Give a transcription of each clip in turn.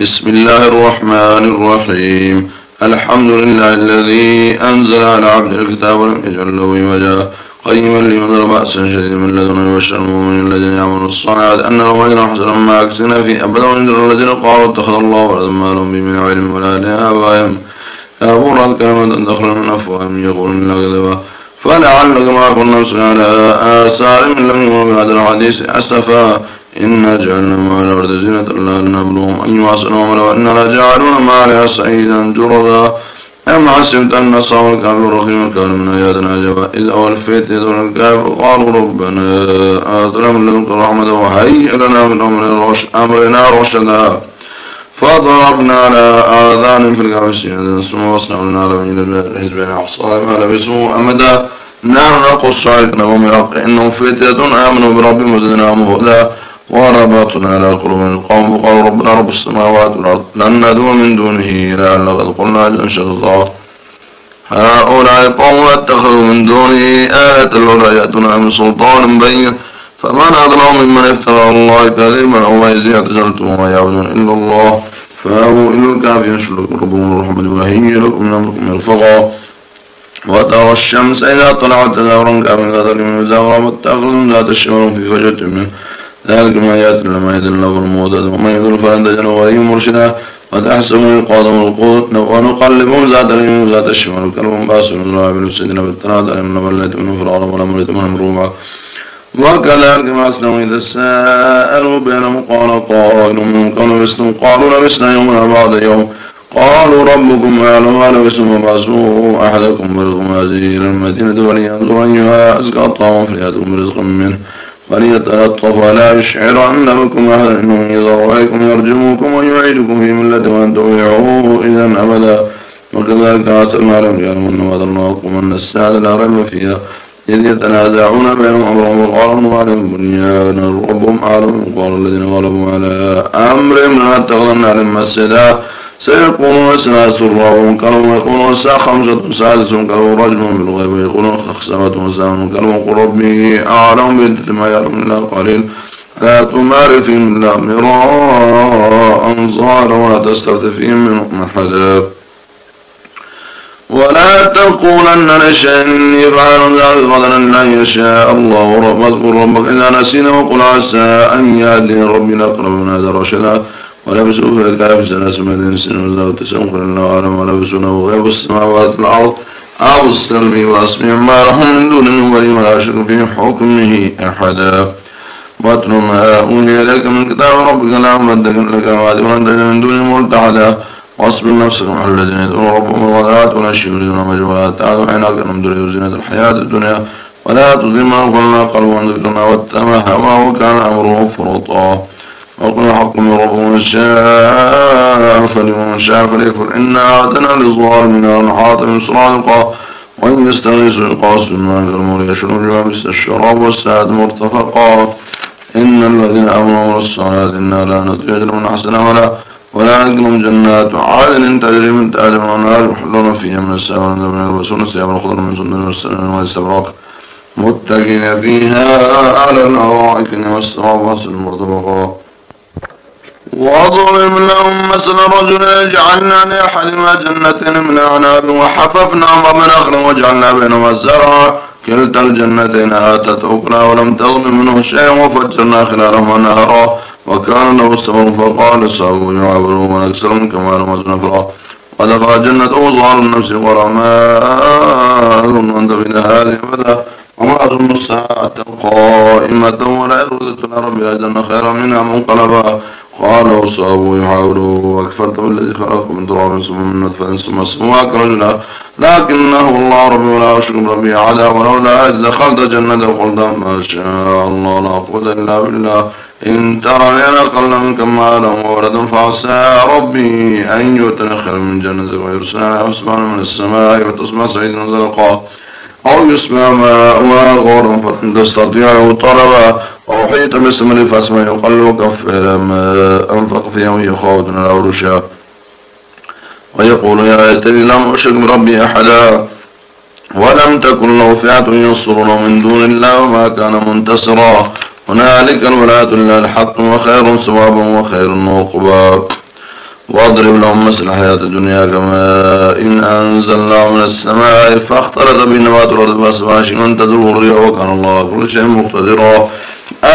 بسم الله الرحمن الرحيم. الحمد لله الذي أنزل على عبد الكتاب ولم يجعل له وجا قيما لمن بأسا شديدا من لدن يبشر المؤمنين الذين يعملون الصالحات أن لهم أجرا حسنا ما أكسنا في أبدا وإنذر الذين قالوا اتخذ الله ولدا ما لهم به من علم ولا لآبائهم. يقولون كلمة دخل من أفواههم يقولون إلا كذبا. فلعلك ما كنا على آثار من لم يؤمنوا بهذا الحديث أسفا. إنا جعلنا ما على الأرض زينة الله لنبلوهم أن يواصلوا عملا وإنا لجعلون ما عليها سعيدا جردا أم حسبت أن أصحاب الكهف الرحيم كانوا من آياتنا عجبا. إذ أولفيت يدون الكهف قالوا ربنا آتنا من لدنك رحمة وهيئ لنا من أمرنا رشدا. فضربنا على آذان في الكهف ثم وصلنا على من الحزبين أحصائي ما لبسوا أمدا. نحن نقص عليك نقوم الحق إنهم فتية آمنوا بربهم وزدناهم هدى. وربطنا على قلوب القوم وقالوا ربنا رب السماوات والأرض لن ندعو من دونه إلها لقد قلنا إن شاء الله هؤلاء قوم اتخذوا من دونه آية لولا يأتنا من سلطان بين فمن أظلم ممن افترى الله كذبا أو ما يزيد اعتزلتم وما يعبدون إلا الله فهو إلى الكافي يشرك ربهم الرحمة وهي لكم من أمركم مرفقا وترى الشمس إذا طلعت تزاورا كامل ذات من زاورا واتخذوا ذات الشمر في فجرة منه ذلك ما يأتي لما يدل له المودة. وما يدل فلن تجد ولي مرشدا. وتحسبون القادم القوت. ونقلبهم ذات اليمين ذات الشمال. كلهم باسل الله بالسجن بالتناد أن وليت من فرعون ولم يريد من روما وكذلك ما أسلموا إذا سألوا بينهم قال قائل منهم كانوا يسلموا قالوا لبسنا يومنا بعد يوم. قالوا ربكم أعلم ما لبسوا فبعثوا أحدكم برزقكم هذه إلى المدينة ولينظر أيها أزكى طعام فليأتكم برزقا منه. فليتلطف ولا يشعر أن بكم أحدا إنه يضر عليكم يرجمكم ويعيدكم في ملة وأن تضيعوا إذا أبدا. وكذلك أرسلنا يعلمون وعد الله أن الساعة لا ريب فيها. إذ يتنازعون بينهم أمرهم وقالوا عليهم بنيان ربهم أعلم وقال الذين غلبوا على أمر من اتخذنا لمسجدا سيقولون سناس الرابون كانوا يقولون الساعة خمسة سادس كانوا رجل بالغيب ويقولون خسرة وسام كانوا يقول ربي أعلم بنت ما يعلم الله قليل. لا تمار فيهم إلا مراء ظاهرا ولا تستفت فيهم منهم أحدا ولا تقولن لشيء إني فعل ذلك غدا لن يشاء الله رب اذكر ربك إذا نسينا وقل عسى أن يهدي ربي لأقرب من هذا رشدا ولبسوا في الكهف ثلاث مدين سنين وزاو تسعون قل الله أعلم ولبسونه غيب السماوات الأرض أو السلم وأسمع ما لهم من دون ولي ولا شرك في حكمه أحدا. واتل ما أولي إليك من كتاب ربك لا مدك لك وعد من دون ملتحدا. واصبر نفسك مع الذين يدعون ربهم الغداة والعشي يريدون مجهولات تعالوا عيناك من دون زينة الحياة الدنيا. ولا تظلم ما قلنا قلبا ذكرنا واتبع هواه وكان أمره فرطا. وقل حق من ربهم شاء فلمن شاء فليكفر. إنا أعتنا للظالمين ونحاط من صراطقا وإن يستغيثوا يقاس بالماء كالمول يشرب جوابس الشراب والسعد مرتفقا. إن الذين أمنوا والصلاة إنا لا نطيع من أحسن ولا ولا نجلهم جنات عادل تجري من تحتهم الأنهار يحلون فيها من السماء والنبي يلبسون الثياب الخضر من سنة والسلام والاستبراق متكئين فيها على الأرائك والسراب وصل المرتفقا وأضرب لهم مثل رجل جعلنا لأحدهما جنتين من أعناب وحففناهما بنخل وجعلنا بينهما زرعا كلتا الجنتين آتت أكلها ولم تظلم منه شيئا وفجرنا خلالهما نهرا. وكان له سبب فقال صاحبه يعبروا من أكثر من كمال وزنفرا ودخل جنته ظهر النفس ورا ما أظن أن تفيد هذه أبدا وما أظن الساعة قائمة ولا يرد ربي أجل خيرا منها منقلبا. قال وصابوا يحاولوا وأكفرت بالذي خلقكم من تراب ثم من نطفة ثم سماك رجلا لكنه الله ربي ولا أشرك ربي عدا ولولا إذ دخلت جنة قلت ما شاء الله لا قوة إلا بالله. إن ترى أنا أقل منك مالا وولدا فعسى ربي أن يؤتني خير من جنة ويرسل سبحانه من السماء وتصبح سعيدا زرقا أو يسمع ماء غورا فإن تستطيع طلبا. وأحيط باسم كف لما أنفق في يوم خوضنا الأورشا ويقول يا ليتني لم أشرك بربي أحدا ولم تكن له فئة ينصرون من دون الله وما كان منتصرا. هنالك الولاية لله الحق وخير ثوابا وخير عقبا واضرب لهم مثل الحياة الدنيا كما إن أنزلنا من السماء فاختلط بنبات الأرض فأصبح من تدور الريح وكان الله كل شيء مقتدرا.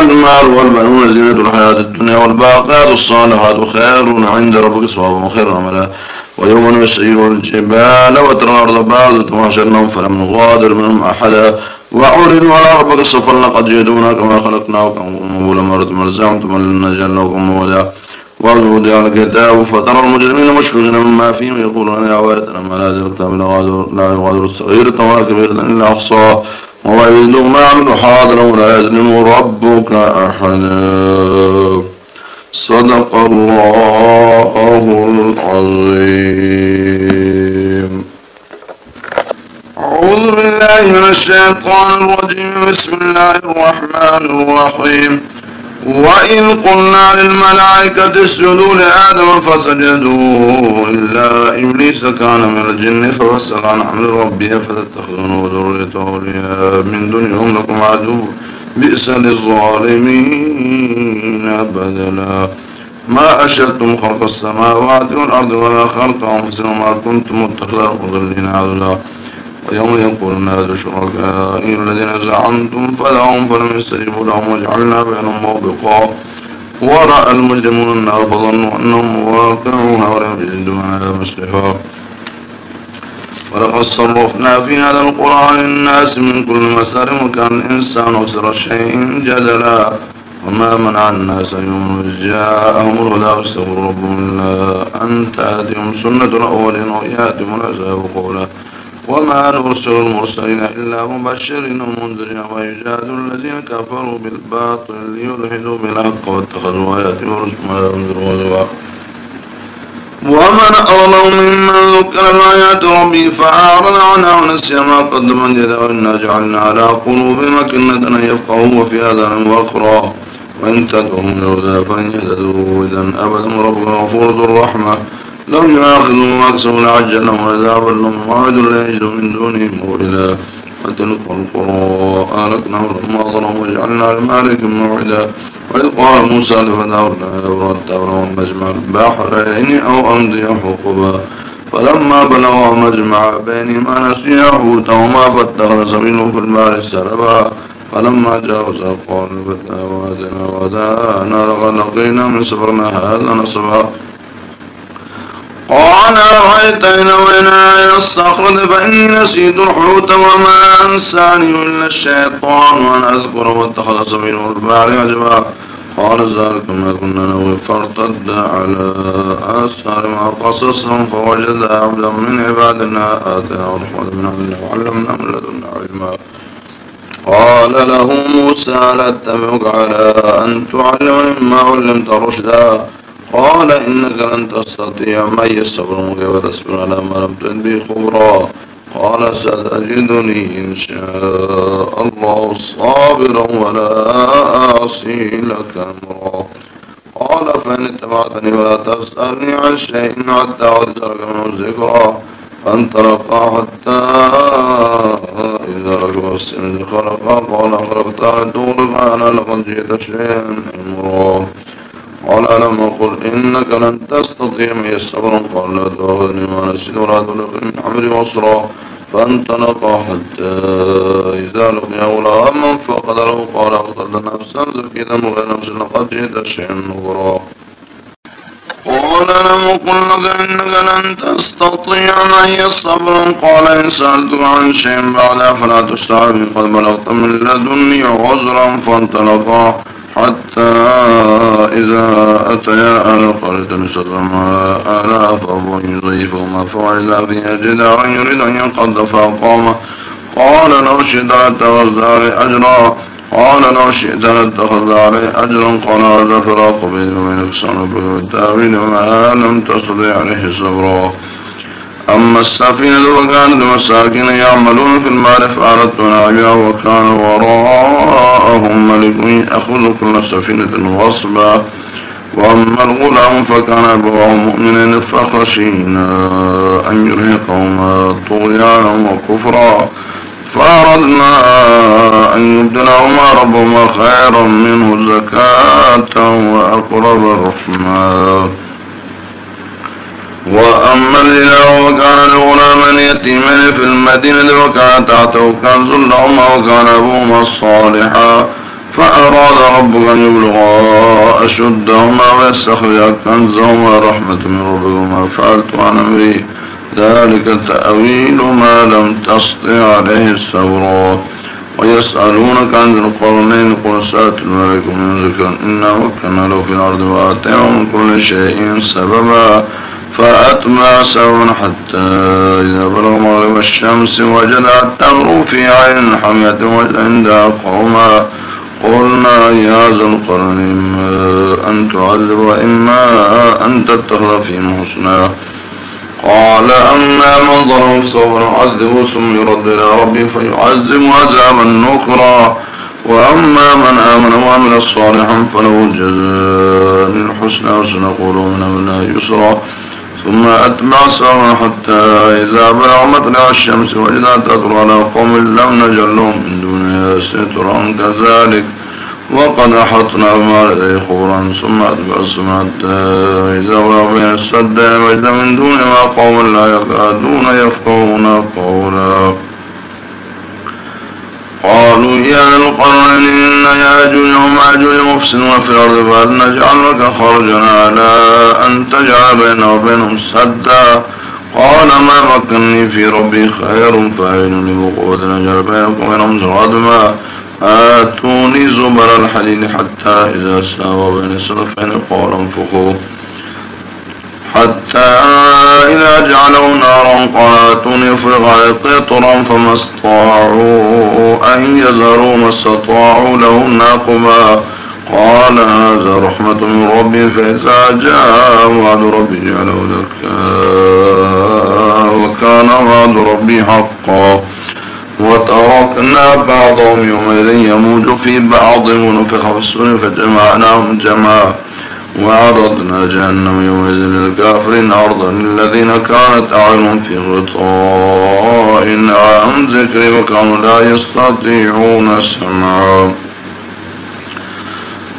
المال والبنون زينة الحياة الدنيا والباقيات الصالحات خير عند ربك صوابا وخير عملا ويوم نسير الجبال وترى الأرض بعض وحشرناهم فلم نغادر منهم أحدا. وعرضوا على ربك صفا لقد جئتونا كما خلقناكم أول مرة مرزعتم لن نجعل لكم مولا ووضع الكتاب فترى المجرمين مشفقين مما فيه يقولون يا ويلتنا ما لا الكتاب لا يغادر الصغيرة ولا كبيرة إلا أحصاها وويل ما عملوا حاضرا ولا يظلم ربك أحدا صدق الله العظيم. أعوذ بالله من الشيطان الرجيم. بسم الله الرحمن الرحيم. وإذ قلنا للملائكة اسجدوا لآدم فسجدوا إلا إبليس كان من الجن فوسق عن أمر ربه فتتخذونه وذريته أولياء من دونهم لكم عدو بئس للظالمين بدلا ما أشدتم خلق السماوات والأرض ولا خلق أنفسهم ما كنتم متخذا مضلين عدلا ويوم يقول الناس شركائي الذين زعمتم فدعهم فلم يستجيبوا لهم وجعلنا بينهم موبقا. ورأى المجرمون النار فظنوا أنهم واقعوها ولم يجدوا عنها مسلحا ولقد صرفنا في هذا القرآن للناس من كل مسار وكان الإنسان أكثر شيء جدلا. وما منع الناس يوم جاءهم الهدى واستغفروا ربهم إلا أن تأتيهم سنة الأولين ويأتهم العذاب قولا. وما نرسل المرسلين إلا مبشرين ومنذرين ويجاد الذين كفروا بالباطل ليلحدوا بالحق واتخذوا آياتي ورسما ينذروا ومن أظلم ممن ذكر بآيات ربي فأعرض عنها ونسي ما قدم يده وإنا جعلنا على قلوبهم أكنة أن يفقهوا وفي آذان وأخرى. وإن تدعوهم الهدى فإن يهتدوا. إذا أبدا ربك غفور ذو الرحمة. لو يؤاخذهم أكثر لعجلهم عذابا لهم موعد لا يجد من دونه موعدا وتلك القرى أهلكناه لما ظلموا وجعلنا لمالك موعدا. وإذ قال موسى لفتاه لا يبرى التبر والمجمع البحرين أو أمضي حقبا. فلما بلغوا مجمع بينهما نسيا حوتهما فاتخذ سبيله في البحر سربا. فلما جاوزا قال فتاه وادنا ودانا لقد لقينا من سفرنا هذا نصبا. قال إن وينا إلى الصخرة فإني نسيت الحوت وما أنساني إلا الشيطان وأن أذكر واتخذ سبيله البحر عجبا قال ذلك ما كنا نوي فارتد على آثار مع قصصهم فوجد عبدا من عبادنا آتاه رحمة من عندنا وعلمنا من لدنا علما. قال له موسى لا على أن تعلمني مما علمت رشدا؟ قال إنك لن تستطيع معي الصبر كيف تصبر على ما لم تنبي خبرا. قال ستجدني إن شاء الله صابرا ولا أعصي لك أمرا. قال فإن اتبعتني ولا تسألني عن شيء حتى أعذرك منه ذكرا فانطلقا حتى إذا رجل السن خلقا قال خلقت عن دورك أنا لقد جئت شيئا أمرا. قال ألم أقل إنك لن تستطيع معي الصبر قال لا تأخذني ما نسيت ولا تلقي من حمل وصرا فانطلقا حتى إذا لقيا غلاما فقدره قال أقتل نفسا زكية غير نفس لقد جئت شيئا نكرا قال لم أقل لك إنك لن تستطيع معي الصبر قال إن سألتك عن شيء بعد فلا تستعبني قد بلغت من لدني عذرا فانطلقا. حتى إذا أتيا أهل القرية نسلما أهلها فأبوا يضيفهما فوإذا فيها جدارا يريد أن ينقض فأقام قال لو شئت عليه أجرا قال لو شئت لاتخذت عليه أجرا قال هذا فراق بيني وبينك سنبه بالتأويل وما لم تستطيع عليه صبرا. أما السفينة فكانت مساكين يعملون في المال فأردت أن وكان وراءهم ملك يأخذ كل سفينة غصبا وأما الغلام فكان أبواه مؤمنين فخشينا أن يرهقهما طغيانا وكفرا. فأردنا أن يبدلهما ربهما خيرا منه زكاة وأقرب رحمًا وتم الإله وكان لغلاما يتيمين في المدينة وكان تحته كنز لهما وكان أبوهما صالحا فأراد ربك أن يبلغا أشدهما ويستخرجا كنزهما رحمة من ربكما فعلت عن أمري ذلك تأويل ما لم تسطع عليه الصبر ويسألونك عن ذي القرنين قل سأت الملك من ذكر إنا مكنا له في الأرض وآتينا من كل شيء سببا فأتمع سببا حتى إذا بلغ مغرب الشمس وجدها تمر في عين حمية وجد عندها قوما قلنا يا ذا القرن إما أن تعذب وإما أن تتخذ فيهم حسنا. قال أما من ظلم سوف نعذبه ثم يرد إلى ربه فيعذب عذابا نكرا. وأما من آمن وعمل صالحا فله الجزاء الحسنى وسنقول من أمنا يسرا. ثم أتبع سوا حتى إذا بلغ مطلع الشمس وإذا تطلع على قوم لم نجل لهم من دونها سترا كذلك. وقد أحطنا ما لديه خبرا ثم أتبع السماء حتى إذا بلغ بين السد وجد من دونها قوم لا يكادون يفقهون قولا. قالوا يا القرن إن ياجوج وماجوج مفسدون في الأرض فهل نجعل لك خرجا على أن تجعل بينه وبينهم سدا. قال ما مكنني في ربي خير فأعينني بقوة نجعل بينكم وبينهم سراد آتوني زبر الحديد حتى إذا ساوى بين السلفين قال انفقوا حتى إذا جعلوا نارا قاتون يفرغ عليه قطرا فما استطاعوا أن يذروا ما استطاعوا له ناقبا قال هذا رحمة من ربي فإذا جاء وعد ربي جعله ذكا وكان وعد ربي حقا. وتركنا بعضهم يومئذ يموج في بعض ونفخ في السور فجمعناهم جمعا. وعرضنا جهنم يومئذ للكافرين عرضا للذين كانت أعينهم في غطاء عن ذكري وكانوا لا يستطيعون سمعا.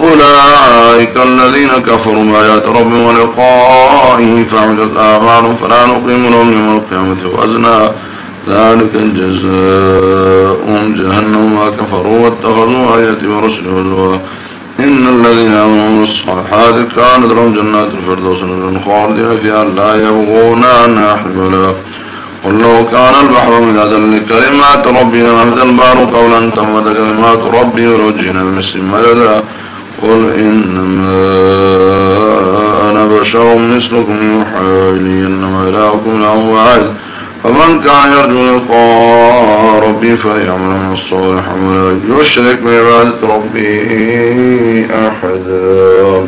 أولئك الذين كفروا بآيات ربهم ولقائه فعملت أعمالهم فلا نقيم لهم يوم القيامة وزنا ذلك جزاؤهم جهنم ما كفروا واتخذوا آياتي ورسلي هزوا. إن الذين آمنوا الصالحات كانت لهم جنات الفردوس نزلا خالدين فيها لا يبغون عنها حبلا قل لو كان البحر مدادا لكلمات ربي لنفذ البحر قولا تمت كلمات ربي ولو جئنا بمثل مددا قل إنما أنا بشر مثلكم يوحى إلي إنما إلهكم إله واحد فمن كان يرجو لقاء ربي فليعمل من الصالح ولا يشرك بعبادة ربي أحدا